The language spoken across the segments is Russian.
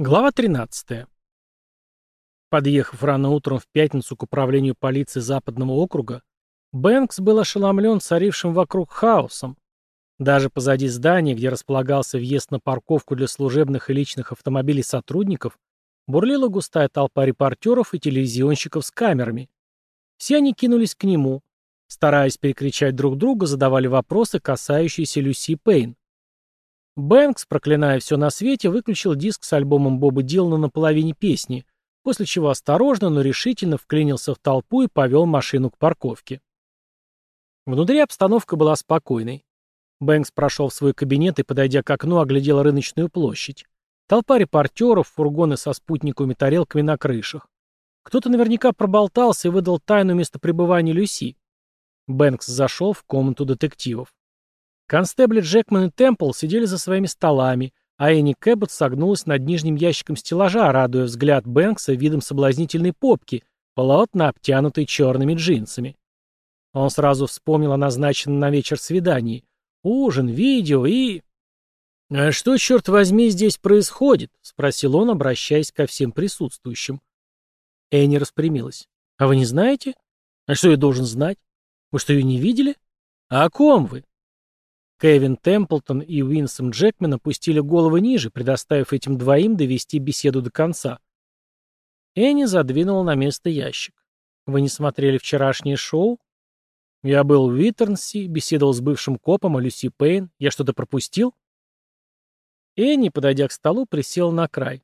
Глава 13. Подъехав рано утром в пятницу к управлению полиции Западного округа, Бэнкс был ошеломлен царившим вокруг хаосом. Даже позади здания, где располагался въезд на парковку для служебных и личных автомобилей сотрудников, бурлила густая толпа репортеров и телевизионщиков с камерами. Все они кинулись к нему, стараясь перекричать друг друга, задавали вопросы, касающиеся Люси Пейн. Бэнкс, проклиная все на свете, выключил диск с альбомом Боба Дилана на половине песни, после чего осторожно, но решительно вклинился в толпу и повел машину к парковке. Внутри обстановка была спокойной. Бэнкс прошел в свой кабинет и, подойдя к окну, оглядел рыночную площадь. Толпа репортеров, фургоны со спутниковыми тарелками на крышах. Кто-то наверняка проболтался и выдал тайну местопребывания Люси. Бэнкс зашел в комнату детективов. Констебли Джекман и Темпл сидели за своими столами, а Энни Кэббот согнулась над нижним ящиком стеллажа, радуя взгляд Бэнкса видом соблазнительной попки, плотно обтянутой черными джинсами. Он сразу вспомнил о назначенном на вечер свидании. Ужин, видео и... «А что, черт возьми, здесь происходит?» — спросил он, обращаясь ко всем присутствующим. Энни распрямилась. «А вы не знаете? А что я должен знать? Вы что, ее не видели? А о ком вы? Кевин Темплтон и Уинсом Джекман опустили головы ниже, предоставив этим двоим довести беседу до конца. Энни задвинула на место ящик. «Вы не смотрели вчерашнее шоу?» «Я был в Витернси, беседовал с бывшим копом, а Люси Пейн. Я что-то пропустил?» Энни, подойдя к столу, присела на край.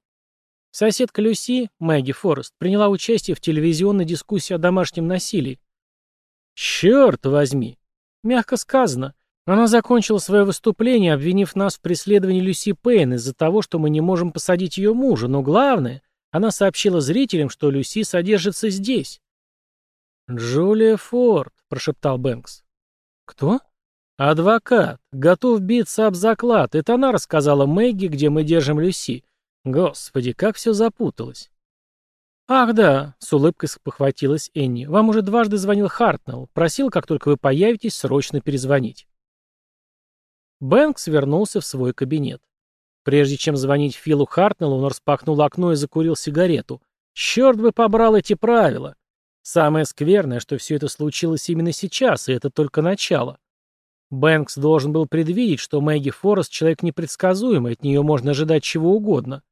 Соседка Люси, Мэгги Форест, приняла участие в телевизионной дискуссии о домашнем насилии. «Черт возьми!» «Мягко сказано. Она закончила свое выступление, обвинив нас в преследовании Люси Пейн из-за того, что мы не можем посадить ее мужа, но главное, она сообщила зрителям, что Люси содержится здесь. «Джулия Форд», — прошептал Бэнкс. «Кто?» «Адвокат. Готов биться об заклад. Это она рассказала Мэгги, где мы держим Люси. Господи, как все запуталось». «Ах, да», — с улыбкой похватилась Энни. «Вам уже дважды звонил Хартнелл. Просил, как только вы появитесь, срочно перезвонить». Бэнкс вернулся в свой кабинет. Прежде чем звонить Филу Хартнеллу, он распахнул окно и закурил сигарету. Черт бы побрал эти правила! Самое скверное, что все это случилось именно сейчас, и это только начало. Бэнкс должен был предвидеть, что Мэгги Форест человек непредсказуемый, от нее можно ожидать чего угодно.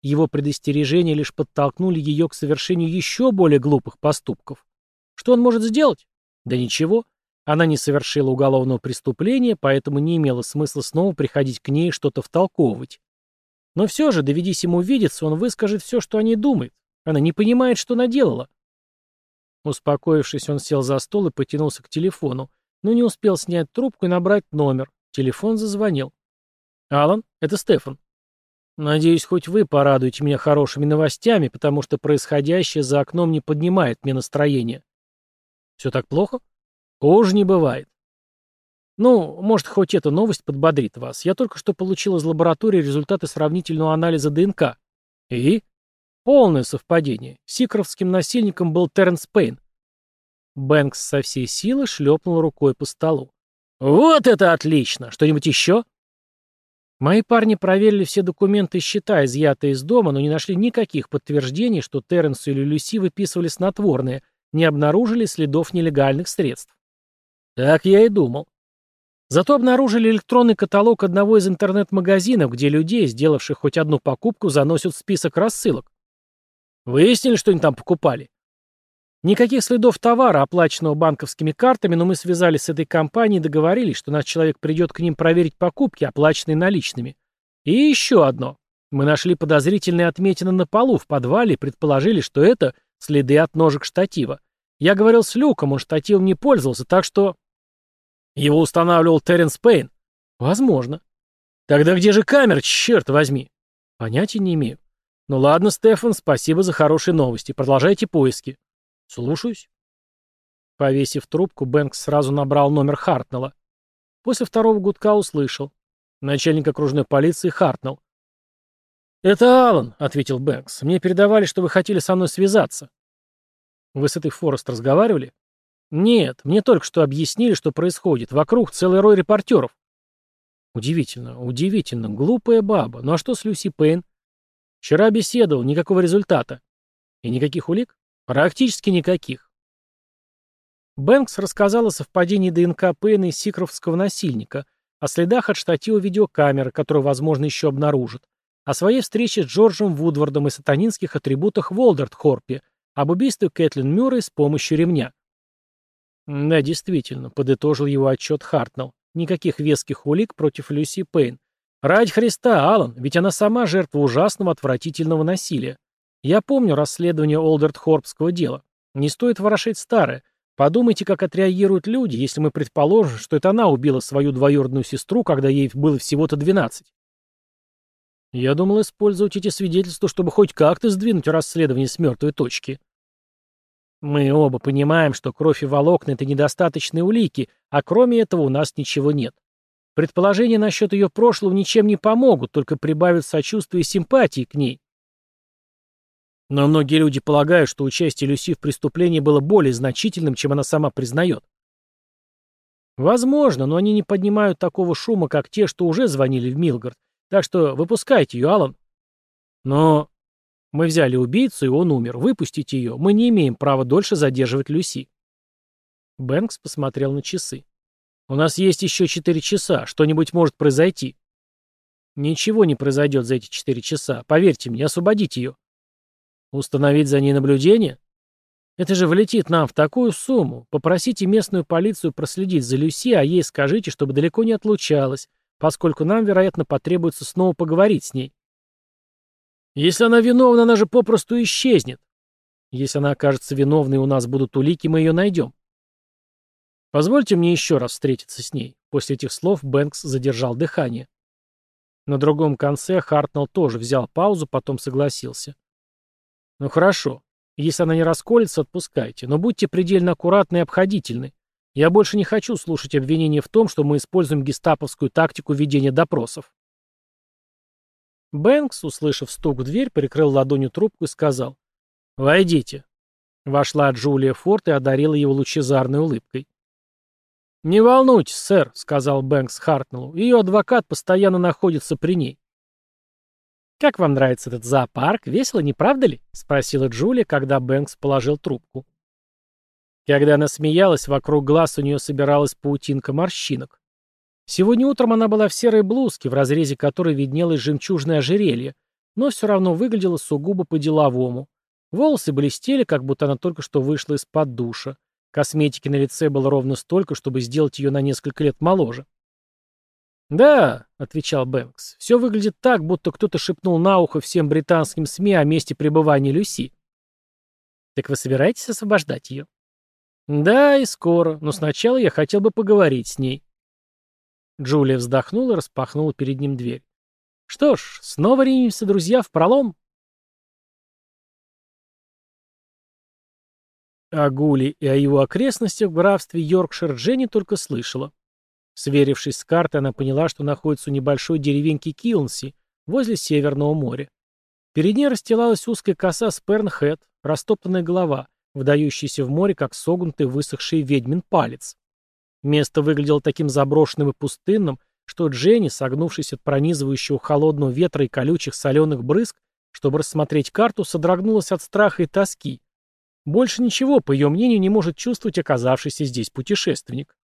Его предостережения лишь подтолкнули ее к совершению еще более глупых поступков. Что он может сделать? Да ничего. Она не совершила уголовного преступления, поэтому не имело смысла снова приходить к ней и что-то втолковывать. Но все же, доведись ему увидеться, он выскажет все, что о ней думает. Она не понимает, что наделала. Успокоившись, он сел за стол и потянулся к телефону, но не успел снять трубку и набрать номер. Телефон зазвонил. «Алан, это Стефан. Надеюсь, хоть вы порадуете меня хорошими новостями, потому что происходящее за окном не поднимает мне настроение». «Все так плохо?» Тоже не бывает. Ну, может, хоть эта новость подбодрит вас. Я только что получил из лаборатории результаты сравнительного анализа ДНК. И? Полное совпадение. Сикровским насильником был Терренс Пейн. Бэнкс со всей силы шлепнул рукой по столу. «Вот это отлично! Что-нибудь еще?» Мои парни проверили все документы и счета, изъятые из дома, но не нашли никаких подтверждений, что Терренсу или Люси выписывали снотворное, не обнаружили следов нелегальных средств. Так я и думал. Зато обнаружили электронный каталог одного из интернет-магазинов, где людей, сделавших хоть одну покупку, заносят в список рассылок. Выяснили, что они там покупали? Никаких следов товара, оплаченного банковскими картами, но мы связались с этой компанией и договорились, что наш человек придет к ним проверить покупки, оплаченные наличными. И еще одно. Мы нашли подозрительные отметины на полу в подвале и предположили, что это следы от ножек штатива. Я говорил с Люком, он штативом не пользовался, так что... Его устанавливал Терренс Пейн. Возможно. Тогда где же камер? черт возьми? Понятия не имею. Ну ладно, Стефан, спасибо за хорошие новости. Продолжайте поиски. Слушаюсь. Повесив трубку, Бэнкс сразу набрал номер Хартнелла. После второго гудка услышал. Начальник окружной полиции Хартнелл. «Это Алан», — ответил Бэнкс. «Мне передавали, что вы хотели со мной связаться». «Вы с этой Форест разговаривали?» Нет, мне только что объяснили, что происходит. Вокруг целый рой репортеров. Удивительно, удивительно. Глупая баба. Ну а что с Люси Пейн? Вчера беседовал, никакого результата. И никаких улик? Практически никаких. Бэнкс рассказал о совпадении ДНК Пейна и Сикровского насильника, о следах от штатива видеокамеры, которую, возможно, еще обнаружат, о своей встрече с Джорджем Вудвардом и сатанинских атрибутах Волдерт Хорпи, об убийстве Кэтлин Мюррей с помощью ремня. Да, действительно, подытожил его отчет Хартнелл. Никаких веских улик против Люси Пейн. Ради Христа, Алан, ведь она сама жертва ужасного отвратительного насилия. Я помню расследование Олдерт Хорбского дела. Не стоит ворошить старое. Подумайте, как отреагируют люди, если мы предположим, что это она убила свою двоюродную сестру, когда ей было всего-то 12. Я думал использовать эти свидетельства, чтобы хоть как-то сдвинуть расследование с мертвой точки, мы оба понимаем, что кровь и волокна – это недостаточные улики, а кроме этого у нас ничего нет. Предположения насчет ее прошлого ничем не помогут, только прибавят сочувствия и симпатии к ней. Но многие люди полагают, что участие Люси в преступлении было более значительным, чем она сама признает. Возможно, но они не поднимают такого шума, как те, что уже звонили в Милгард. Так что выпускайте ее, Алан. Но мы взяли убийцу, и он умер. Выпустите ее. Мы не имеем права дольше задерживать Люси». Бэнкс посмотрел на часы. «У нас есть еще четыре часа. Что-нибудь может произойти». «Ничего не произойдет за эти четыре часа. Поверьте мне, освободите ее». «Установить за ней наблюдение?» «Это же влетит нам в такую сумму. Попросите местную полицию проследить за Люси, а ей скажите, чтобы далеко не отлучалась, поскольку нам, вероятно, потребуется снова поговорить с ней». Если она виновна, она же попросту исчезнет. Если она окажется виновной, у нас будут улики, мы ее найдем. Позвольте мне еще раз встретиться с ней. После этих слов Бэнкс задержал дыхание. На другом конце Хартнелл тоже взял паузу, потом согласился. Ну хорошо. Если она не расколется, отпускайте. Но будьте предельно аккуратны и обходительны. Я больше не хочу слушать обвинения в том, что мы используем гестаповскую тактику ведения допросов. Бэнкс, услышав стук в дверь, прикрыл ладонью трубку и сказал «Войдите». Вошла Джулия Форд и одарила его лучезарной улыбкой. «Не волнуйтесь, сэр», — сказал Бэнкс Хартнеллу. «Ее адвокат постоянно находится при ней». «Как вам нравится этот зоопарк? Весело, не правда ли?» — спросила Джулия, когда Бэнкс положил трубку. Когда она смеялась, вокруг глаз у нее собиралась паутинка морщинок. Сегодня утром она была в серой блузке, в разрезе которой виднелось жемчужное ожерелье, но все равно выглядела сугубо по-деловому. Волосы блестели, как будто она только что вышла из-под душа. Косметики на лице было ровно столько, чтобы сделать ее на несколько лет моложе. «Да», — отвечал Бэнкс, — «все выглядит так, будто кто-то шепнул на ухо всем британским СМИ о месте пребывания Люси». «Так вы собираетесь освобождать ее?» «Да, и скоро, но сначала я хотел бы поговорить с ней». Джулия вздохнула и распахнула перед ним дверь. «Что ж, снова ринемся, друзья, в пролом!» О Гуле и о его окрестностях в графстве Йоркшир Дженни только слышала. Сверившись с картой, она поняла, что находится у небольшой деревеньки Килнси, возле Северного моря. Перед ней расстилалась узкая коса Спернхед, растоптанная голова, вдающаяся в море, как согнутый высохший ведьмин палец. Место выглядело таким заброшенным и пустынным, что Дженни, согнувшись от пронизывающего холодного ветра и колючих соленых брызг, чтобы рассмотреть карту, содрогнулась от страха и тоски. Больше ничего, по ее мнению, не может чувствовать оказавшийся здесь путешественник.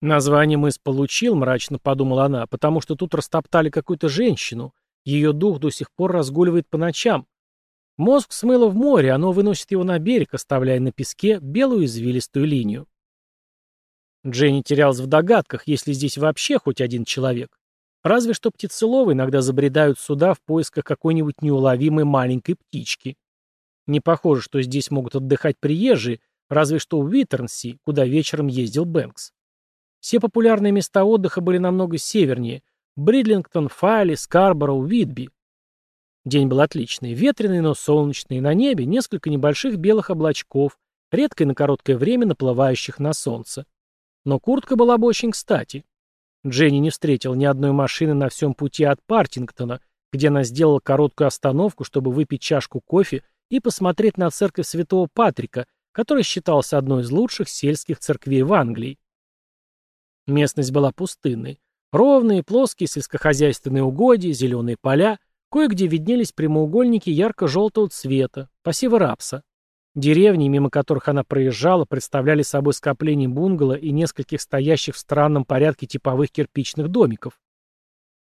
Название мыс получил, мрачно подумала она, потому что тут растоптали какую-то женщину. Ее дух до сих пор разгуливает по ночам. Мозг смыло в море, оно выносит его на берег, оставляя на песке белую извилистую линию. Дженни терялась в догадках, если здесь вообще хоть один человек. Разве что птицеловы иногда забредают сюда в поисках какой-нибудь неуловимой маленькой птички. Не похоже, что здесь могут отдыхать приезжие, разве что в Витернси, куда вечером ездил Бэнкс. Все популярные места отдыха были намного севернее – Бридлингтон, Файли, Скарбороу, Витби. День был отличный, ветреный, но солнечный, на небе несколько небольших белых облачков, редко и на короткое время наплывающих на солнце. Но куртка была бы очень кстати. Дженни не встретил ни одной машины на всем пути от Партингтона, где она сделала короткую остановку, чтобы выпить чашку кофе и посмотреть на церковь Святого Патрика, которая считалась одной из лучших сельских церквей в Англии. Местность была пустынной. Ровные, плоские сельскохозяйственные угодья, зеленые поля, кое-где виднелись прямоугольники ярко-желтого цвета, пассивы рапса. Деревни, мимо которых она проезжала, представляли собой скопление бунгало и нескольких стоящих в странном порядке типовых кирпичных домиков.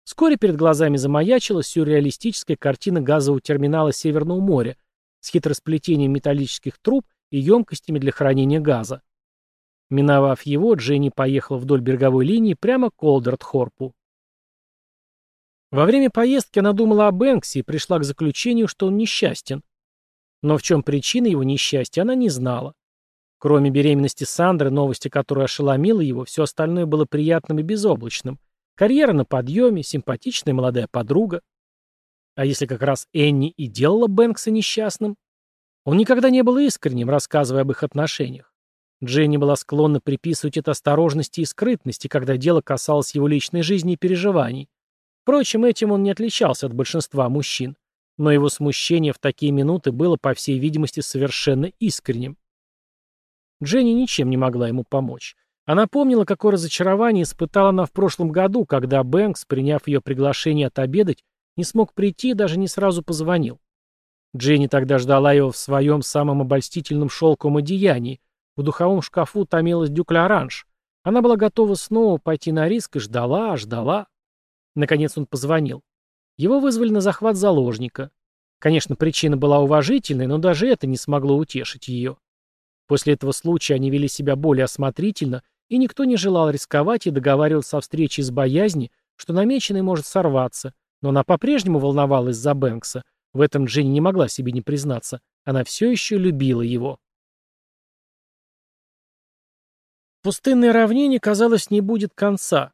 Вскоре перед глазами замаячила сюрреалистическая картина газового терминала Северного моря с хитросплетением металлических труб и емкостями для хранения газа. Миновав его, Дженни поехала вдоль береговой линии прямо к Олдертхорпу. Во время поездки она думала о Бэнксе и пришла к заключению, что он несчастен. Но в чем причина его несчастья, она не знала. Кроме беременности Сандры, новости, которая ошеломила его, все остальное было приятным и безоблачным. Карьера на подъеме, симпатичная молодая подруга. А если как раз Энни и делала Бэнкса несчастным? Он никогда не был искренним, рассказывая об их отношениях. Дженни была склонна приписывать это осторожности и скрытности, когда дело касалось его личной жизни и переживаний. Впрочем, этим он не отличался от большинства мужчин. Но его смущение в такие минуты было, по всей видимости, совершенно искренним. Дженни ничем не могла ему помочь. Она помнила, какое разочарование испытала она в прошлом году, когда Бэнкс, приняв ее приглашение отобедать, не смог прийти и даже не сразу позвонил. Дженни тогда ждала его в своем самом обольстительном шелковом одеянии. В духовом шкафу томилась дюкля оранж. Она была готова снова пойти на риск и ждала, ждала. Наконец он позвонил. Его вызвали на захват заложника. Конечно, причина была уважительной, но даже это не смогло утешить ее. После этого случая они вели себя более осмотрительно, и никто не желал рисковать и договаривался о встрече из боязни, что намеченный может сорваться, но она по-прежнему волновалась за Бэнкса. В этом Дженни не могла себе не признаться. Она все еще любила его. Пустынное равнение, казалось, не будет конца.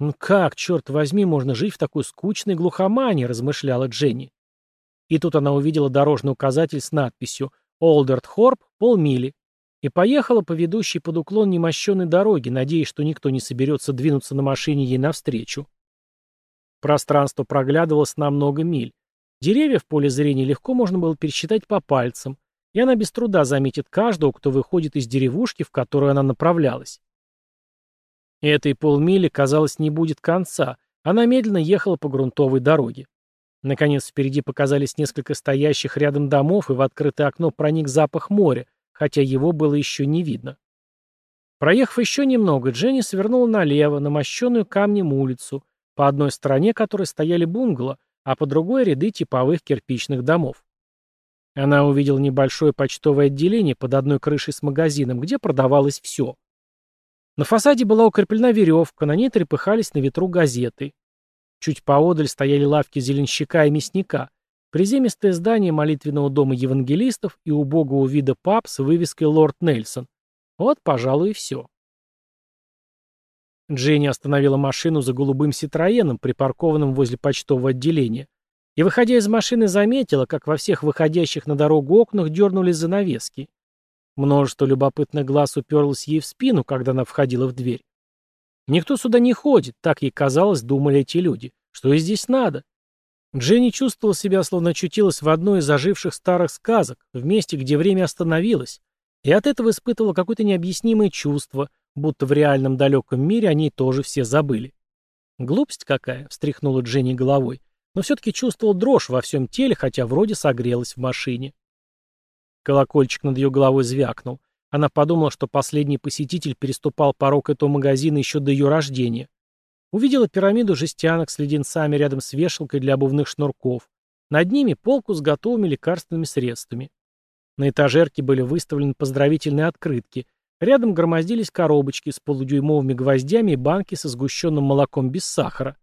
«Ну как, черт возьми, можно жить в такой скучной глухомании», — размышляла Дженни. И тут она увидела дорожный указатель с надписью «Олдерт Хорп, полмили» и поехала по ведущей под уклон немощенной дороги, надеясь, что никто не соберется двинуться на машине ей навстречу. Пространство проглядывалось на много миль. Деревья в поле зрения легко можно было пересчитать по пальцам, и она без труда заметит каждого, кто выходит из деревушки, в которую она направлялась. И этой полмили, казалось, не будет конца. Она медленно ехала по грунтовой дороге. Наконец впереди показались несколько стоящих рядом домов, и в открытое окно проник запах моря, хотя его было еще не видно. Проехав еще немного, Дженни свернула налево, на мощенную камнем улицу, по одной стороне которой стояли бунгало, а по другой — ряды типовых кирпичных домов. Она увидела небольшое почтовое отделение под одной крышей с магазином, где продавалось все. На фасаде была укреплена веревка, на ней трепыхались на ветру газеты. Чуть поодаль стояли лавки зеленщика и мясника, приземистое здание молитвенного дома евангелистов и убогого вида пап с вывеской «Лорд Нельсон». Вот, пожалуй, и все. Дженни остановила машину за голубым «Ситроеном», припаркованным возле почтового отделения, и, выходя из машины, заметила, как во всех выходящих на дорогу окнах дернулись занавески. Множество любопытных глаз уперлось ей в спину, когда она входила в дверь. Никто сюда не ходит, так ей казалось, думали эти люди. Что ей здесь надо? Дженни чувствовала себя, словно очутилась в одной из заживших старых сказок, в месте, где время остановилось, и от этого испытывала какое-то необъяснимое чувство, будто в реальном далеком мире они тоже все забыли. «Глупость какая!» — встряхнула Дженни головой, но все-таки чувствовала дрожь во всем теле, хотя вроде согрелась в машине. Колокольчик над ее головой звякнул. Она подумала, что последний посетитель переступал порог этого магазина еще до ее рождения. Увидела пирамиду жестянок с леденцами рядом с вешалкой для обувных шнурков. Над ними полку с готовыми лекарственными средствами. На этажерке были выставлены поздравительные открытки. Рядом громоздились коробочки с полудюймовыми гвоздями и банки со сгущенным молоком без сахара.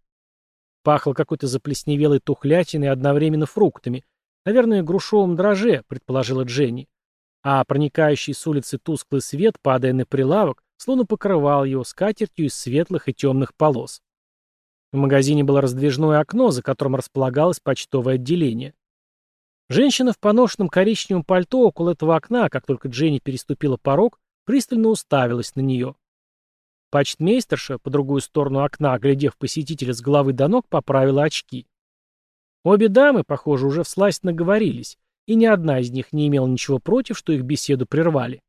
Пахло какой-то заплесневелой тухлятиной и одновременно фруктами, Наверное, грушевом дроже, предположила Дженни. А проникающий с улицы тусклый свет, падая на прилавок, словно покрывал его скатертью из светлых и темных полос. В магазине было раздвижное окно, за которым располагалось почтовое отделение. Женщина в поношенном коричневом пальто около этого окна, как только Дженни переступила порог, пристально уставилась на нее. Почтмейстерша, по другую сторону окна, глядев посетителя с головы до ног, поправила очки. Обе дамы, похоже, уже всласть наговорились, и ни одна из них не имела ничего против, что их беседу прервали.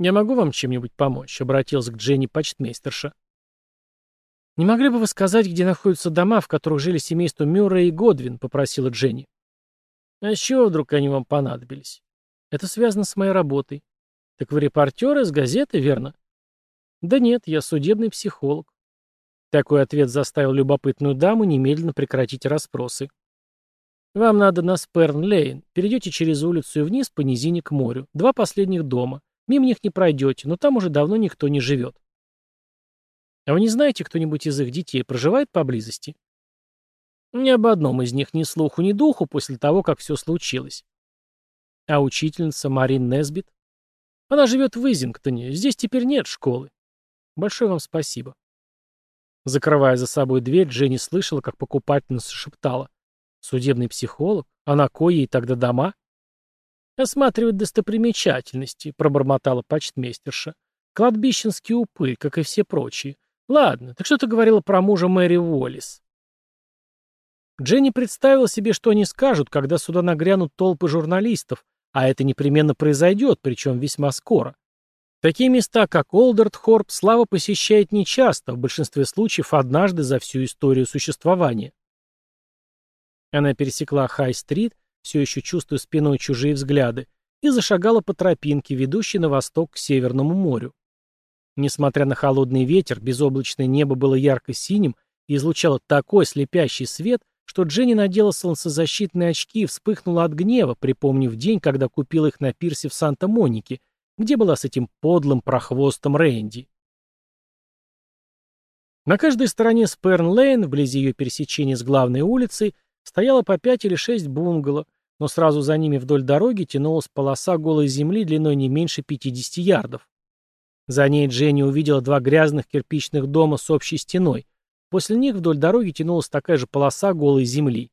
«Я могу вам чем-нибудь помочь?» — обратился к Дженни почтмейстерша. «Не могли бы вы сказать, где находятся дома, в которых жили семейство Мюррей и Годвин?» — попросила Дженни. «А с чего вдруг они вам понадобились?» «Это связано с моей работой». «Так вы репортеры из газеты, верно?» «Да нет, я судебный психолог. Такой ответ заставил любопытную даму немедленно прекратить расспросы. «Вам надо на Сперн-Лейн. Перейдете через улицу и вниз по низине к морю. Два последних дома. Мимо них не пройдете, но там уже давно никто не живет». «А вы не знаете, кто-нибудь из их детей проживает поблизости?» «Ни об одном из них ни слуху, ни духу после того, как все случилось». «А учительница Марин Несбит?» «Она живет в Изингтоне. Здесь теперь нет школы». «Большое вам спасибо». Закрывая за собой дверь, Дженни слышала, как покупательница шептала. «Судебный психолог? А на кой ей тогда дома?» осматривает достопримечательности», — пробормотала почтмейстерша. «Кладбищенский упырь, как и все прочие. Ладно, так что ты говорила про мужа Мэри Уоллес?» Дженни представила себе, что они скажут, когда сюда нагрянут толпы журналистов, а это непременно произойдет, причем весьма скоро. Такие места, как Олдерт Хорп, слава посещает нечасто, в большинстве случаев однажды за всю историю существования. Она пересекла Хай-стрит, все еще чувствуя спиной чужие взгляды, и зашагала по тропинке, ведущей на восток к Северному морю. Несмотря на холодный ветер, безоблачное небо было ярко-синим и излучало такой слепящий свет, что Дженни надела солнцезащитные очки и вспыхнула от гнева, припомнив день, когда купила их на пирсе в Санта-Монике, где была с этим подлым прохвостом Рэнди? На каждой стороне Сперн-Лейн, вблизи ее пересечения с главной улицей, стояло по пять или шесть бунгало, но сразу за ними вдоль дороги тянулась полоса голой земли длиной не меньше 50 ярдов. За ней Дженни увидела два грязных кирпичных дома с общей стеной. После них вдоль дороги тянулась такая же полоса голой земли.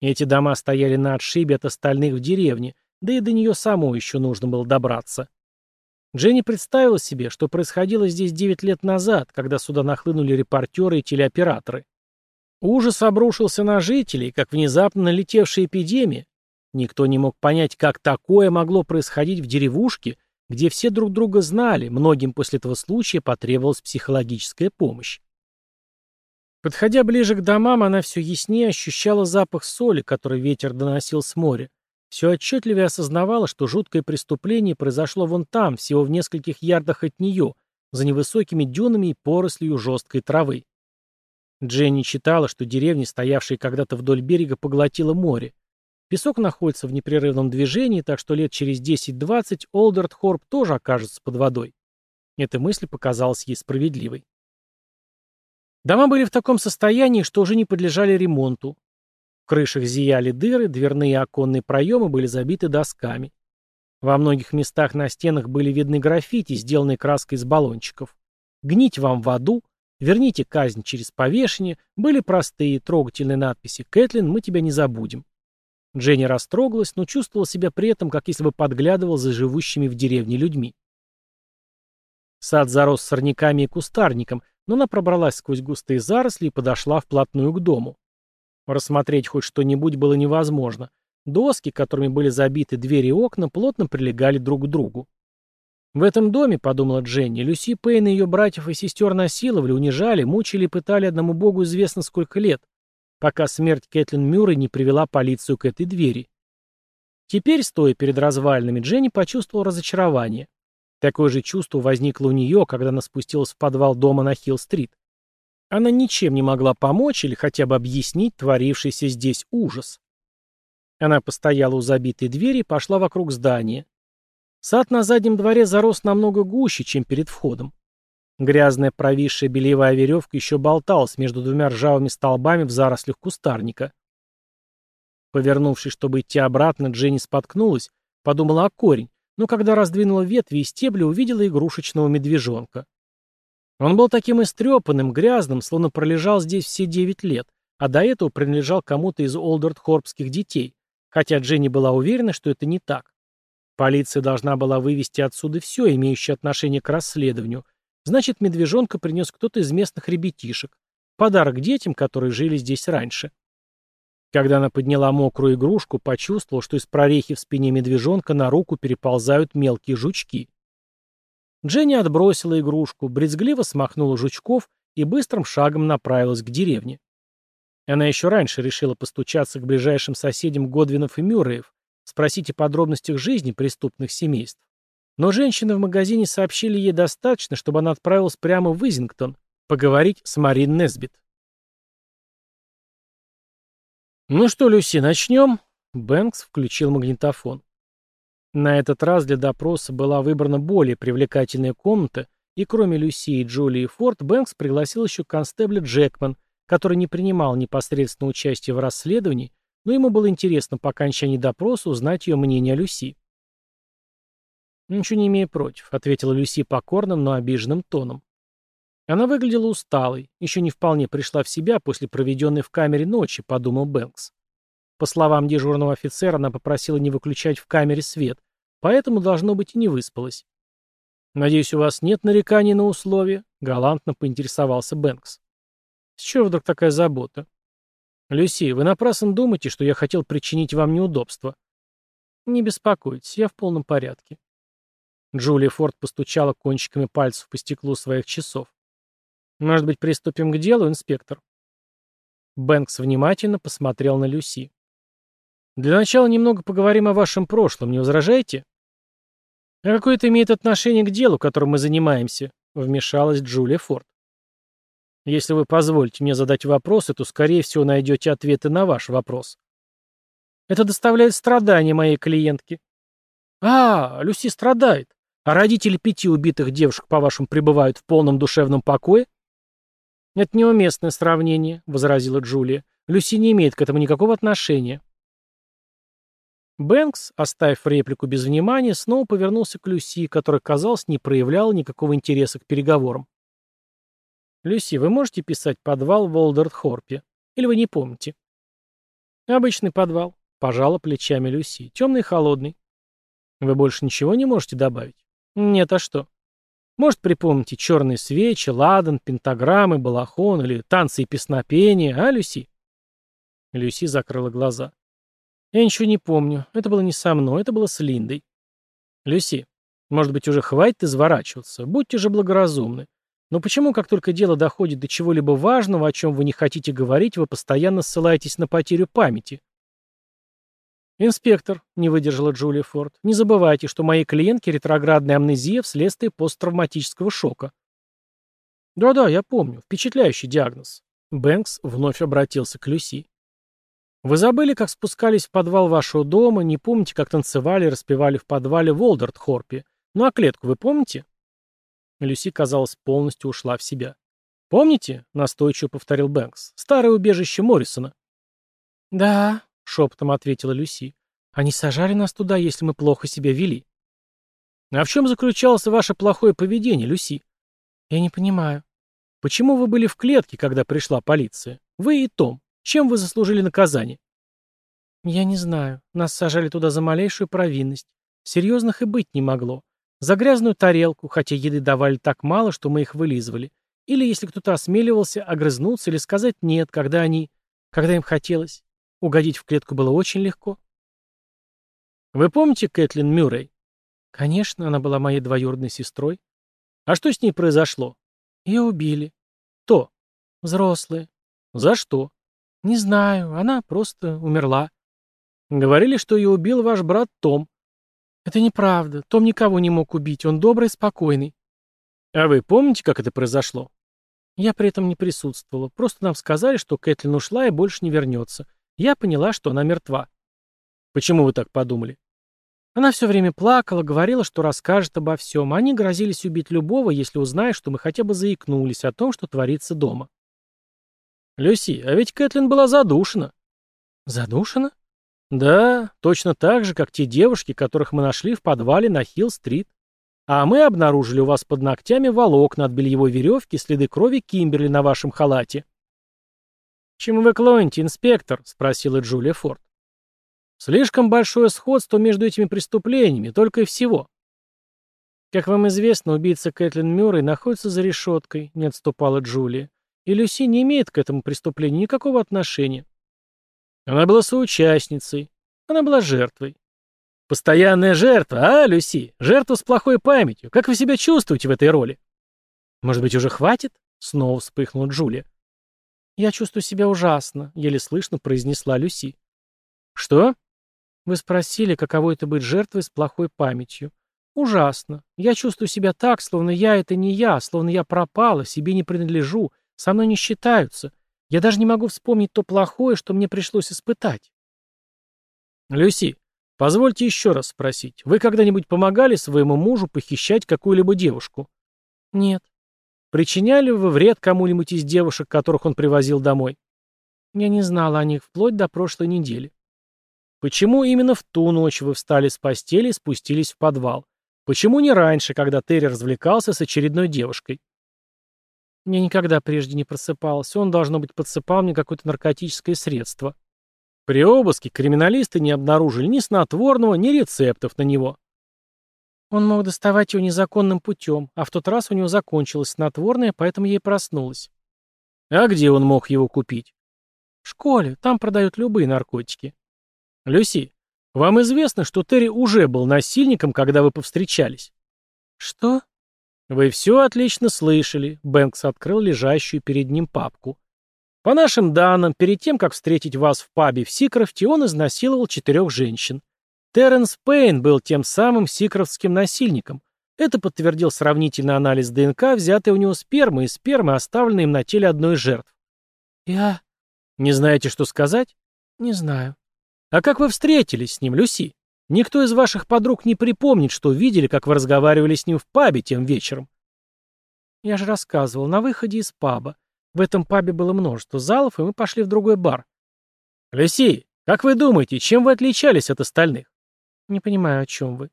Эти дома стояли на отшибе от остальных в деревне, да и до нее самой еще нужно было добраться. Дженни представила себе, что происходило здесь 9 лет назад, когда сюда нахлынули репортеры и телеоператоры. Ужас обрушился на жителей, как внезапно налетевшая эпидемия. Никто не мог понять, как такое могло происходить в деревушке, где все друг друга знали, многим после этого случая потребовалась психологическая помощь. Подходя ближе к домам, она все яснее ощущала запах соли, который ветер доносил с моря. Все отчетливее осознавала, что жуткое преступление произошло вон там, всего в нескольких ярдах от нее, за невысокими дюнами и порослью жесткой травы. Дженни считала, что деревни, стоявшие когда-то вдоль берега, поглотило море. Песок находится в непрерывном движении, так что лет через 10-20 Олдерт Хорп тоже окажется под водой. Эта мысль показалась ей справедливой. Дома были в таком состоянии, что уже не подлежали ремонту крышах зияли дыры, дверные и оконные проемы были забиты досками. Во многих местах на стенах были видны граффити, сделанные краской из баллончиков. «Гнить вам в аду», «Верните казнь через повешение» были простые трогательные надписи «Кэтлин, мы тебя не забудем». Дженни растрогалась, но чувствовала себя при этом, как если бы подглядывал за живущими в деревне людьми. Сад зарос сорняками и кустарником, но она пробралась сквозь густые заросли и подошла вплотную к дому. Рассмотреть хоть что-нибудь было невозможно. Доски, которыми были забиты двери и окна, плотно прилегали друг к другу. В этом доме, подумала Дженни, Люси Пейн и ее братьев и сестер насиловали, унижали, мучили и пытали одному богу известно сколько лет, пока смерть Кэтлин Мюррей не привела полицию к этой двери. Теперь, стоя перед развалинами, Дженни почувствовала разочарование. Такое же чувство возникло у нее, когда она спустилась в подвал дома на Хилл-стрит. Она ничем не могла помочь или хотя бы объяснить творившийся здесь ужас. Она постояла у забитой двери и пошла вокруг здания. Сад на заднем дворе зарос намного гуще, чем перед входом. Грязная провисшая белевая веревка еще болталась между двумя ржавыми столбами в зарослях кустарника. Повернувшись, чтобы идти обратно, Дженни споткнулась, подумала о корень, но когда раздвинула ветви и стебли, увидела игрушечного медвежонка. Он был таким истрепанным, грязным, словно пролежал здесь все девять лет, а до этого принадлежал кому-то из олдерт-хорпских детей, хотя Дженни была уверена, что это не так. Полиция должна была вывести отсюда все, имеющее отношение к расследованию. Значит, медвежонка принес кто-то из местных ребятишек. Подарок детям, которые жили здесь раньше. Когда она подняла мокрую игрушку, почувствовала, что из прорехи в спине медвежонка на руку переползают мелкие жучки. Дженни отбросила игрушку, брезгливо смахнула жучков и быстрым шагом направилась к деревне. Она еще раньше решила постучаться к ближайшим соседям Годвинов и Мюрреев, спросить о подробностях жизни преступных семейств. Но женщины в магазине сообщили ей достаточно, чтобы она отправилась прямо в Изингтон поговорить с Марин Несбит. «Ну что, Люси, начнем?» Бэнкс включил магнитофон. На этот раз для допроса была выбрана более привлекательная комната, и кроме Люси и Джулии Форд, Бэнкс пригласил еще констебля Джекман, который не принимал непосредственного участия в расследовании, но ему было интересно по окончании допроса узнать ее мнение о Люси. «Ничего не имея против», — ответила Люси покорным, но обиженным тоном. Она выглядела усталой, еще не вполне пришла в себя после проведенной в камере ночи, подумал Бэнкс. По словам дежурного офицера, она попросила не выключать в камере свет, поэтому, должно быть, и не выспалась. «Надеюсь, у вас нет нареканий на условия?» — галантно поинтересовался Бэнкс. «С чего вдруг такая забота?» «Люси, вы напрасно думаете, что я хотел причинить вам неудобства?» «Не беспокойтесь, я в полном порядке». Джулия Форд постучала кончиками пальцев по стеклу своих часов. «Может быть, приступим к делу, инспектор?» Бэнкс внимательно посмотрел на Люси. Для начала немного поговорим о вашем прошлом, не возражаете? А какое это имеет отношение к делу, которым мы занимаемся? Вмешалась Джулия Форд. Если вы позволите мне задать вопросы, то, скорее всего, найдете ответы на ваш вопрос. Это доставляет страдания моей клиентки. А, Люси страдает. А родители пяти убитых девушек, по-вашему, пребывают в полном душевном покое? Это неуместное сравнение, возразила Джулия. Люси не имеет к этому никакого отношения. Бэнкс, оставив реплику без внимания, снова повернулся к Люси, которая, казалось, не проявляла никакого интереса к переговорам. «Люси, вы можете писать подвал в Олдерт-Хорпе? Или вы не помните?» «Обычный подвал», — пожала плечами Люси. «Темный и холодный». «Вы больше ничего не можете добавить?» «Нет, а что?» «Может, припомните черные свечи, ладан, пентаграммы, балахон или танцы и песнопения, а, Люси?» Люси закрыла глаза. Я ничего не помню. Это было не со мной, это было с Линдой. Люси, может быть, уже хватит изворачиваться. Будьте же благоразумны. Но почему, как только дело доходит до чего-либо важного, о чем вы не хотите говорить, вы постоянно ссылаетесь на потерю памяти? Инспектор, не выдержала Джулия Форд, не забывайте, что моей клиентке ретроградная амнезия вследствие посттравматического шока. Да-да, я помню. Впечатляющий диагноз. Бэнкс вновь обратился к Люси. Вы забыли, как спускались в подвал вашего дома, не помните, как танцевали и распевали в подвале в Олдертхорпе. Ну а клетку вы помните?» Люси, казалось, полностью ушла в себя. «Помните?» — настойчиво повторил Бэнкс. «Старое убежище Моррисона». «Да», — шепотом ответила Люси. «Они сажали нас туда, если мы плохо себя вели». «А в чем заключалось ваше плохое поведение, Люси?» «Я не понимаю. Почему вы были в клетке, когда пришла полиция? Вы и Том?» Чем вы заслужили наказание?» «Я не знаю. Нас сажали туда за малейшую провинность. Серьезных и быть не могло. За грязную тарелку, хотя еды давали так мало, что мы их вылизывали. Или если кто-то осмеливался огрызнуться или сказать «нет», когда они... когда им хотелось. Угодить в клетку было очень легко. Вы помните Кэтлин Мюррей? Конечно, она была моей двоюродной сестрой. А что с ней произошло? Ее убили. Кто? Взрослые. За что? «Не знаю, она просто умерла». «Говорили, что ее убил ваш брат Том». «Это неправда. Том никого не мог убить. Он добрый, и спокойный». «А вы помните, как это произошло?» Я при этом не присутствовала. Просто нам сказали, что Кэтлин ушла и больше не вернется. Я поняла, что она мертва. «Почему вы так подумали?» Она все время плакала, говорила, что расскажет обо всем. Они грозились убить любого, если узнают, что мы хотя бы заикнулись о том, что творится дома. Люси, а ведь Кэтлин была задушена. Задушена? Да, точно так же, как те девушки, которых мы нашли в подвале на Хилл-стрит. А мы обнаружили у вас под ногтями волокна от бельевой веревки, следы крови Кимберли на вашем халате. Чем вы клоните, инспектор?» — спросила Джулия Форд. «Слишком большое сходство между этими преступлениями, только и всего». «Как вам известно, убийца Кэтлин Мюррей находится за решеткой», — не отступала Джулия и Люси не имеет к этому преступлению никакого отношения. Она была соучастницей, она была жертвой. Постоянная жертва, а, Люси? Жертва с плохой памятью. Как вы себя чувствуете в этой роли? Может быть, уже хватит? Снова вспыхнула Джулия. Я чувствую себя ужасно, еле слышно произнесла Люси. Что? Вы спросили, каково это быть жертвой с плохой памятью. Ужасно. Я чувствую себя так, словно я это не я, словно я пропала, себе не принадлежу, со мной не считаются. Я даже не могу вспомнить то плохое, что мне пришлось испытать. Люси, позвольте еще раз спросить. Вы когда-нибудь помогали своему мужу похищать какую-либо девушку? Нет. Причиняли вы вред кому-нибудь из девушек, которых он привозил домой? Я не знала о них вплоть до прошлой недели. Почему именно в ту ночь вы встали с постели и спустились в подвал? Почему не раньше, когда Терри развлекался с очередной девушкой? Мне никогда прежде не просыпался, он, должно быть, подсыпал мне какое-то наркотическое средство. При обыске криминалисты не обнаружили ни снотворного, ни рецептов на него. Он мог доставать его незаконным путем, а в тот раз у него закончилось снотворное, поэтому ей проснулась. А где он мог его купить? В школе, там продают любые наркотики. Люси, вам известно, что Терри уже был насильником, когда вы повстречались. Что? «Вы все отлично слышали», — Бэнкс открыл лежащую перед ним папку. «По нашим данным, перед тем, как встретить вас в пабе в Сикрофте, он изнасиловал четырех женщин. Терренс Пейн был тем самым сикровским насильником. Это подтвердил сравнительный анализ ДНК, взятый у него спермы и спермы, оставленные им на теле одной из жертв. «Я...» «Не знаете, что сказать?» «Не знаю». «А как вы встретились с ним, Люси?» Никто из ваших подруг не припомнит, что видели, как вы разговаривали с ним в пабе тем вечером. Я же рассказывал, на выходе из паба. В этом пабе было множество залов, и мы пошли в другой бар. Люси, как вы думаете, чем вы отличались от остальных? Не понимаю, о чем вы.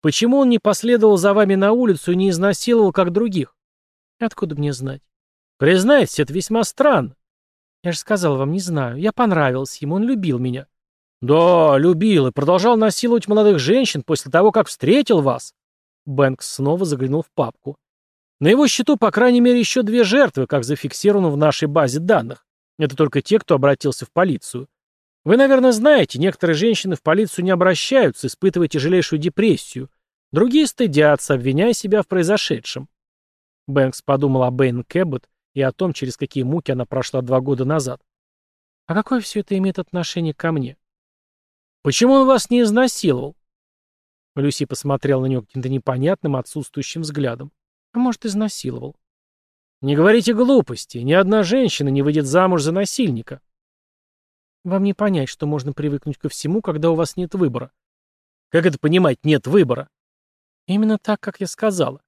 Почему он не последовал за вами на улицу и не изнасиловал, как других? Откуда мне знать? Признайтесь, это весьма странно. Я же сказал вам, не знаю. Я понравился ему, он любил меня. «Да, любил и продолжал насиловать молодых женщин после того, как встретил вас». Бэнкс снова заглянул в папку. «На его счету, по крайней мере, еще две жертвы, как зафиксировано в нашей базе данных. Это только те, кто обратился в полицию. Вы, наверное, знаете, некоторые женщины в полицию не обращаются, испытывая тяжелейшую депрессию. Другие стыдятся, обвиняя себя в произошедшем». Бэнкс подумал о Бэйн Кэббот и о том, через какие муки она прошла два года назад. «А какое все это имеет отношение ко мне?» «Почему он вас не изнасиловал?» Люси посмотрел на него каким-то непонятным, отсутствующим взглядом. «А может, изнасиловал?» «Не говорите глупости. Ни одна женщина не выйдет замуж за насильника». «Вам не понять, что можно привыкнуть ко всему, когда у вас нет выбора». «Как это понимать, нет выбора?» «Именно так, как я сказала».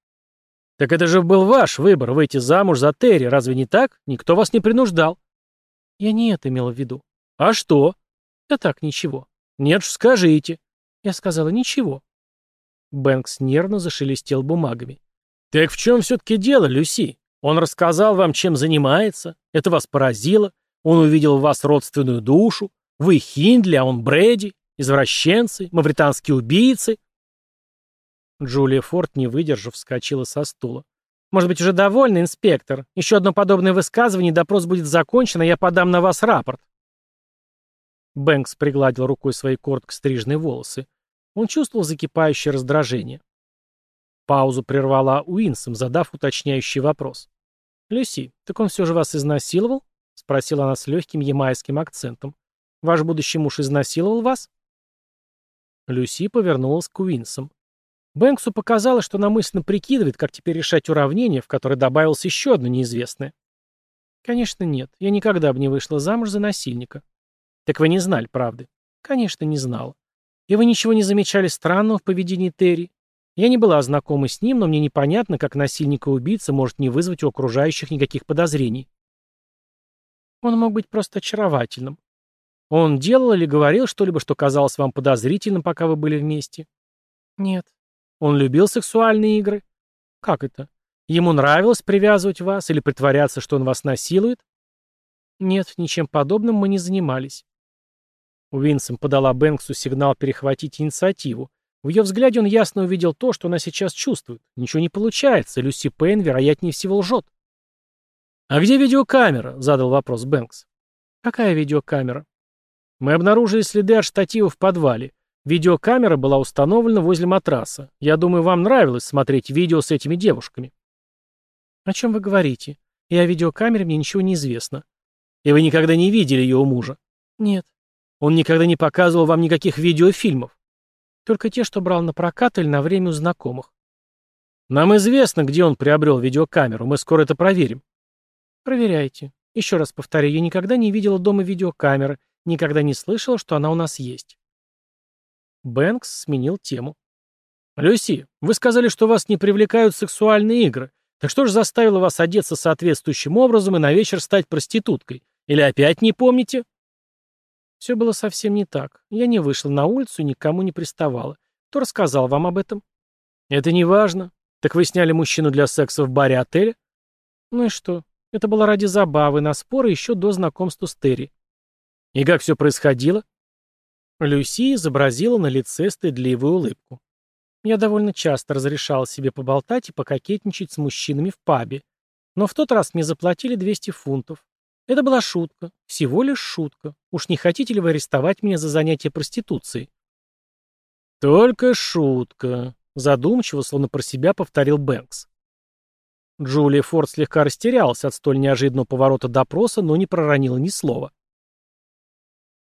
«Так это же был ваш выбор, выйти замуж за Терри, разве не так? Никто вас не принуждал». «Я не это имела в виду». «А что?» «Да так, ничего. «Нет, скажите». Я сказала «Ничего». Бэнкс нервно зашелестел бумагами. «Так в чем все-таки дело, Люси? Он рассказал вам, чем занимается. Это вас поразило. Он увидел в вас родственную душу. Вы Хиндли, а он Брэди. Извращенцы, мавританские убийцы». Джулия Форд, не выдержав, вскочила со стула. «Может быть, уже довольны, инспектор? Еще одно подобное высказывание, допрос будет закончен, а я подам на вас рапорт». Бэнкс пригладил рукой свои коротко стрижные волосы. Он чувствовал закипающее раздражение. Паузу прервала Уинсом, задав уточняющий вопрос. «Люси, так он все же вас изнасиловал?» — спросила она с легким ямайским акцентом. «Ваш будущий муж изнасиловал вас?» Люси повернулась к Уинсом. Бэнксу показалось, что она мысленно прикидывает, как теперь решать уравнение, в которое добавилось еще одно неизвестное. «Конечно нет. Я никогда бы не вышла замуж за насильника», так вы не знали правды? Конечно, не знала. И вы ничего не замечали странного в поведении Терри? Я не была знакома с ним, но мне непонятно, как насильник и убийца может не вызвать у окружающих никаких подозрений. Он мог быть просто очаровательным. Он делал или говорил что-либо, что казалось вам подозрительным, пока вы были вместе? Нет. Он любил сексуальные игры? Как это? Ему нравилось привязывать вас или притворяться, что он вас насилует? Нет, ничем подобным мы не занимались. Уинсон подала Бэнксу сигнал перехватить инициативу. В ее взгляде он ясно увидел то, что она сейчас чувствует. Ничего не получается, Люси Пейн, вероятнее всего, лжет. «А где видеокамера?» — задал вопрос Бэнкс. «Какая видеокамера?» «Мы обнаружили следы от штатива в подвале. Видеокамера была установлена возле матраса. Я думаю, вам нравилось смотреть видео с этими девушками». «О чем вы говорите? И о видеокамере мне ничего не известно». «И вы никогда не видели ее у мужа?» «Нет». Он никогда не показывал вам никаких видеофильмов. Только те, что брал на прокат или на время у знакомых. Нам известно, где он приобрел видеокамеру. Мы скоро это проверим. Проверяйте. Еще раз повторю, я никогда не видела дома видеокамеры, никогда не слышала, что она у нас есть. Бэнкс сменил тему. «Люси, вы сказали, что вас не привлекают сексуальные игры. Так что же заставило вас одеться соответствующим образом и на вечер стать проституткой? Или опять не помните?» Все было совсем не так. Я не вышла на улицу никому не приставала. Кто рассказал вам об этом? Это не важно. Так вы сняли мужчину для секса в баре отеля? Ну и что? Это было ради забавы, на споры еще до знакомства с Терри. И как все происходило? Люси изобразила на лице стыдливую улыбку. Я довольно часто разрешала себе поболтать и пококетничать с мужчинами в пабе. Но в тот раз мне заплатили 200 фунтов. Это была шутка, всего лишь шутка. Уж не хотите ли вы арестовать меня за занятие проституцией? Только шутка, задумчиво, словно про себя повторил Бэнкс. Джулия Форд слегка растерялась от столь неожиданного поворота допроса, но не проронила ни слова.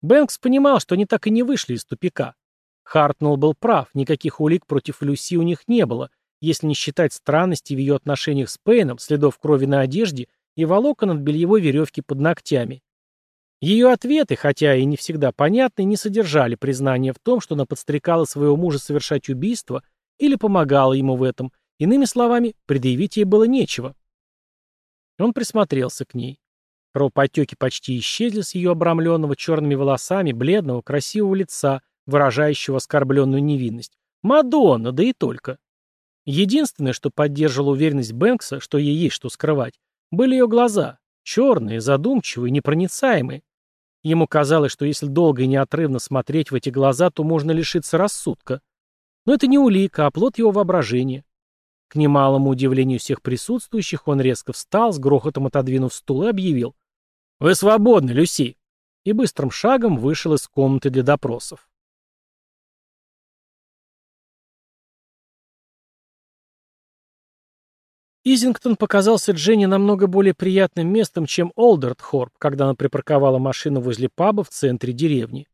Бэнкс понимал, что они так и не вышли из тупика. Хартнелл был прав, никаких улик против Люси у них не было, если не считать странности в ее отношениях с Пейном, следов крови на одежде и волокон отбили его веревки под ногтями. Ее ответы, хотя и не всегда понятны, не содержали признания в том, что она подстрекала своего мужа совершать убийство или помогала ему в этом. Иными словами, предъявить ей было нечего. Он присмотрелся к ней. Кровоподтеки почти исчезли с ее обрамленного черными волосами, бледного, красивого лица, выражающего оскорбленную невинность. Мадонна, да и только. Единственное, что поддерживало уверенность Бэнкса, что ей есть что скрывать, были ее глаза, черные, задумчивые, непроницаемые. Ему казалось, что если долго и неотрывно смотреть в эти глаза, то можно лишиться рассудка. Но это не улика, а плод его воображения. К немалому удивлению всех присутствующих он резко встал, с грохотом отодвинув стул и объявил. «Вы свободны, Люси!» и быстрым шагом вышел из комнаты для допросов. Изингтон показался Дженни намного более приятным местом, чем Олдертхорп, когда она припарковала машину возле паба в центре деревни.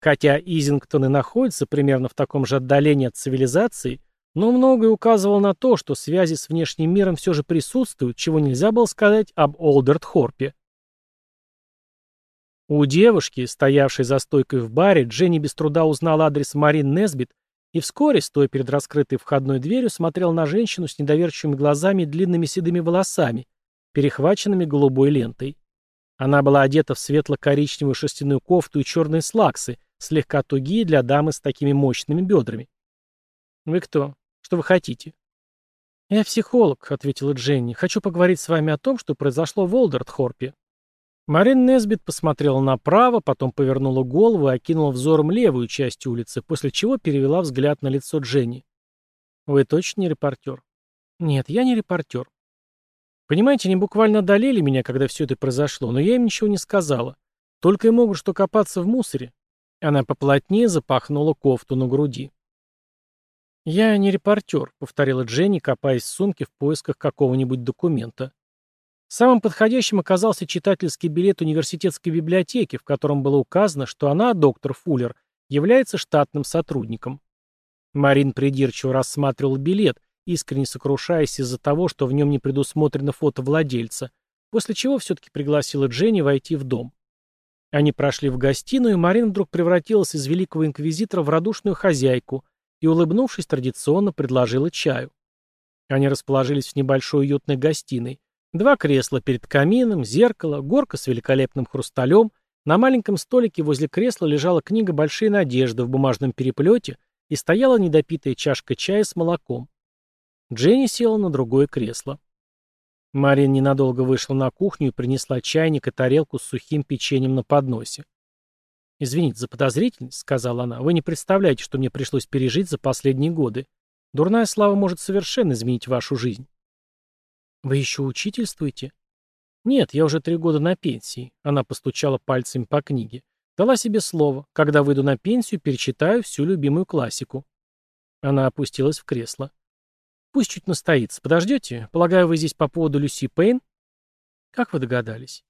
Хотя Изингтон и находится примерно в таком же отдалении от цивилизации, но многое указывало на то, что связи с внешним миром все же присутствуют, чего нельзя было сказать об Олдертхорпе. У девушки, стоявшей за стойкой в баре, Дженни без труда узнала адрес Марин Несбит и вскоре, стоя перед раскрытой входной дверью, смотрел на женщину с недоверчивыми глазами и длинными седыми волосами, перехваченными голубой лентой. Она была одета в светло-коричневую шерстяную кофту и черные слаксы, слегка тугие для дамы с такими мощными бедрами. «Вы кто? Что вы хотите?» «Я психолог», — ответила Дженни. «Хочу поговорить с вами о том, что произошло в Олдертхорпе». Марин Несбит посмотрела направо, потом повернула голову и окинула взором левую часть улицы, после чего перевела взгляд на лицо Дженни. «Вы точно не репортер?» «Нет, я не репортер». «Понимаете, они буквально одолели меня, когда все это произошло, но я им ничего не сказала. Только и могут, что копаться в мусоре». Она поплотнее запахнула кофту на груди. «Я не репортер», — повторила Дженни, копаясь в сумке в поисках какого-нибудь документа. Самым подходящим оказался читательский билет университетской библиотеки, в котором было указано, что она, доктор Фуллер, является штатным сотрудником. Марин придирчиво рассматривал билет, искренне сокрушаясь из-за того, что в нем не предусмотрено фото владельца, после чего все-таки пригласила Дженни войти в дом. Они прошли в гостиную, и Марин вдруг превратилась из великого инквизитора в радушную хозяйку и, улыбнувшись, традиционно предложила чаю. Они расположились в небольшой уютной гостиной, Два кресла перед камином, зеркало, горка с великолепным хрусталем. На маленьком столике возле кресла лежала книга «Большие надежды» в бумажном переплете и стояла недопитая чашка чая с молоком. Дженни села на другое кресло. Марин ненадолго вышла на кухню и принесла чайник и тарелку с сухим печеньем на подносе. «Извините за подозрительность», — сказала она, — «вы не представляете, что мне пришлось пережить за последние годы. Дурная слава может совершенно изменить вашу жизнь». «Вы еще учительствуете?» «Нет, я уже три года на пенсии», — она постучала пальцем по книге. «Дала себе слово. Когда выйду на пенсию, перечитаю всю любимую классику». Она опустилась в кресло. «Пусть чуть настоится. Подождете? Полагаю, вы здесь по поводу Люси Пейн?» «Как вы догадались?»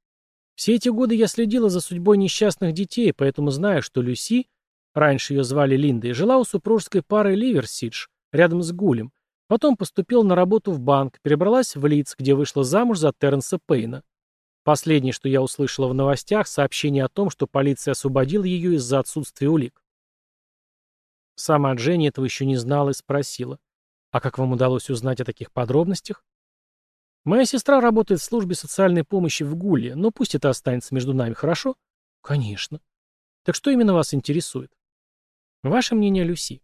«Все эти годы я следила за судьбой несчастных детей, поэтому знаю, что Люси, раньше ее звали Линдой, жила у супружеской пары Ливерсидж, рядом с Гулем. Потом поступила на работу в банк, перебралась в Лиц, где вышла замуж за Терренса Пейна. Последнее, что я услышала в новостях, сообщение о том, что полиция освободила ее из-за отсутствия улик. Сама Дженни этого еще не знала и спросила. «А как вам удалось узнать о таких подробностях?» «Моя сестра работает в службе социальной помощи в Гуле, но пусть это останется между нами, хорошо?» «Конечно». «Так что именно вас интересует?» «Ваше мнение, Люси?»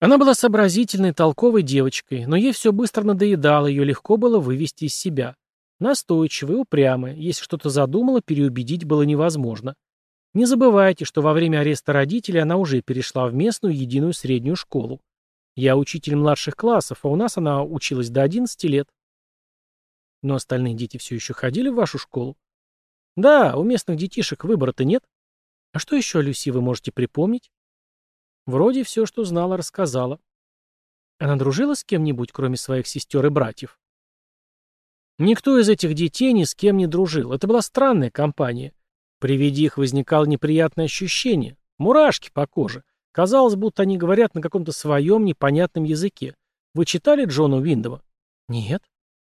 Она была сообразительной, толковой девочкой, но ей все быстро надоедало, ее легко было вывести из себя. Настойчивая, упрямая, если что-то задумала, переубедить было невозможно. Не забывайте, что во время ареста родителей она уже перешла в местную единую среднюю школу. Я учитель младших классов, а у нас она училась до 11 лет. Но остальные дети все еще ходили в вашу школу? Да, у местных детишек выбора-то нет. А что еще, Люси, вы можете припомнить? Вроде все, что знала, рассказала. Она дружила с кем-нибудь, кроме своих сестер и братьев? Никто из этих детей ни с кем не дружил. Это была странная компания. При виде их возникало неприятное ощущение. Мурашки по коже. Казалось, будто они говорят на каком-то своем непонятном языке. Вы читали Джона Уиндова? Нет.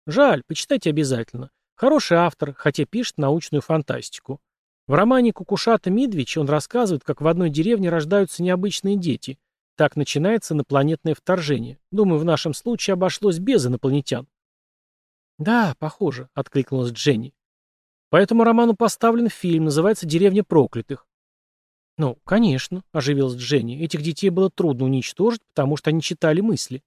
Жаль, почитайте обязательно. Хороший автор, хотя пишет научную фантастику. В романе Кукушата Мидвич он рассказывает, как в одной деревне рождаются необычные дети. Так начинается инопланетное вторжение. Думаю, в нашем случае обошлось без инопланетян. «Да, похоже», — откликнулась Дженни. «По этому роману поставлен фильм, называется «Деревня проклятых». «Ну, конечно», — оживилась Дженни. «Этих детей было трудно уничтожить, потому что они читали мысли».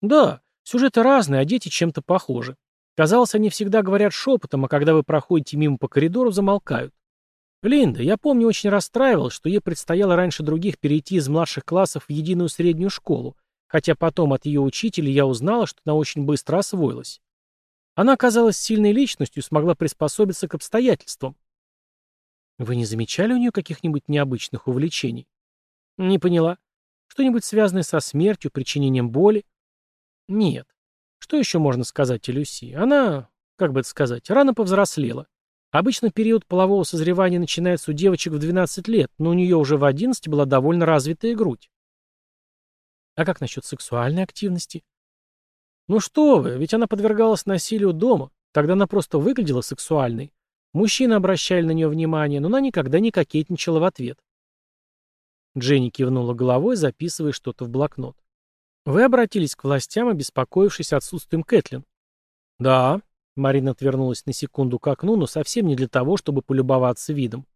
«Да, сюжеты разные, а дети чем-то похожи. Казалось, они всегда говорят шепотом, а когда вы проходите мимо по коридору, замолкают. Линда, я помню, очень расстраивал, что ей предстояло раньше других перейти из младших классов в единую среднюю школу, хотя потом от ее учителя я узнала, что она очень быстро освоилась. Она оказалась сильной личностью, смогла приспособиться к обстоятельствам. Вы не замечали у нее каких-нибудь необычных увлечений? Не поняла. Что-нибудь связанное со смертью, причинением боли? Нет. Что еще можно сказать о Люси? Она, как бы это сказать, рано повзрослела. Обычно период полового созревания начинается у девочек в 12 лет, но у нее уже в 11 была довольно развитая грудь. А как насчет сексуальной активности? Ну что вы, ведь она подвергалась насилию дома, тогда она просто выглядела сексуальной. Мужчины обращали на нее внимание, но она никогда не кокетничала в ответ. Дженни кивнула головой, записывая что-то в блокнот. «Вы обратились к властям, обеспокоившись отсутствием Кэтлин?» «Да», Марина отвернулась на секунду к окну, но совсем не для того, чтобы полюбоваться видом.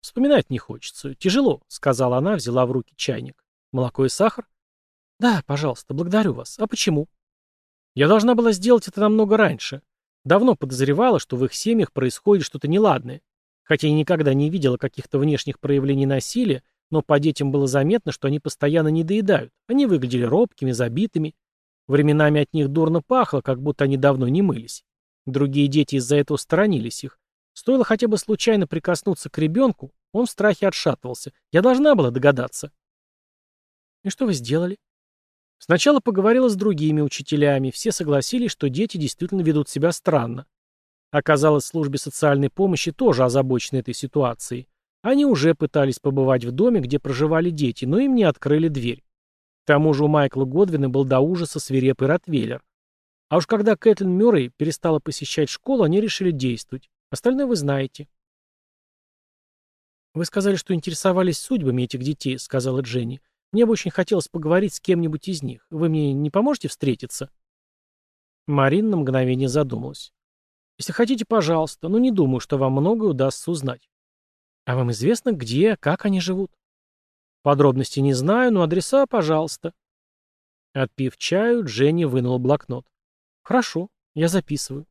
«Вспоминать не хочется. Тяжело», — сказала она, взяла в руки чайник. «Молоко и сахар?» «Да, пожалуйста, благодарю вас. А почему?» «Я должна была сделать это намного раньше. Давно подозревала, что в их семьях происходит что-то неладное. Хотя я никогда не видела каких-то внешних проявлений насилия, но по детям было заметно, что они постоянно недоедают. Они выглядели робкими, забитыми. Временами от них дурно пахло, как будто они давно не мылись. Другие дети из-за этого сторонились их. Стоило хотя бы случайно прикоснуться к ребенку, он в страхе отшатывался. Я должна была догадаться. И что вы сделали? Сначала поговорила с другими учителями. Все согласились, что дети действительно ведут себя странно. Оказалось, службе социальной помощи тоже озабочены этой ситуацией. Они уже пытались побывать в доме, где проживали дети, но им не открыли дверь. К тому же у Майкла Годвина был до ужаса свирепый ротвейлер. А уж когда Кэтлин Мюррей перестала посещать школу, они решили действовать. Остальное вы знаете. «Вы сказали, что интересовались судьбами этих детей», — сказала Дженни. «Мне бы очень хотелось поговорить с кем-нибудь из них. Вы мне не поможете встретиться?» Марин на мгновение задумалась. «Если хотите, пожалуйста, но не думаю, что вам многое удастся узнать». «А вам известно, где, как они живут?» «Подробности не знаю, но адреса, пожалуйста». Отпив чаю, Дженни вынула блокнот хорошо я записываю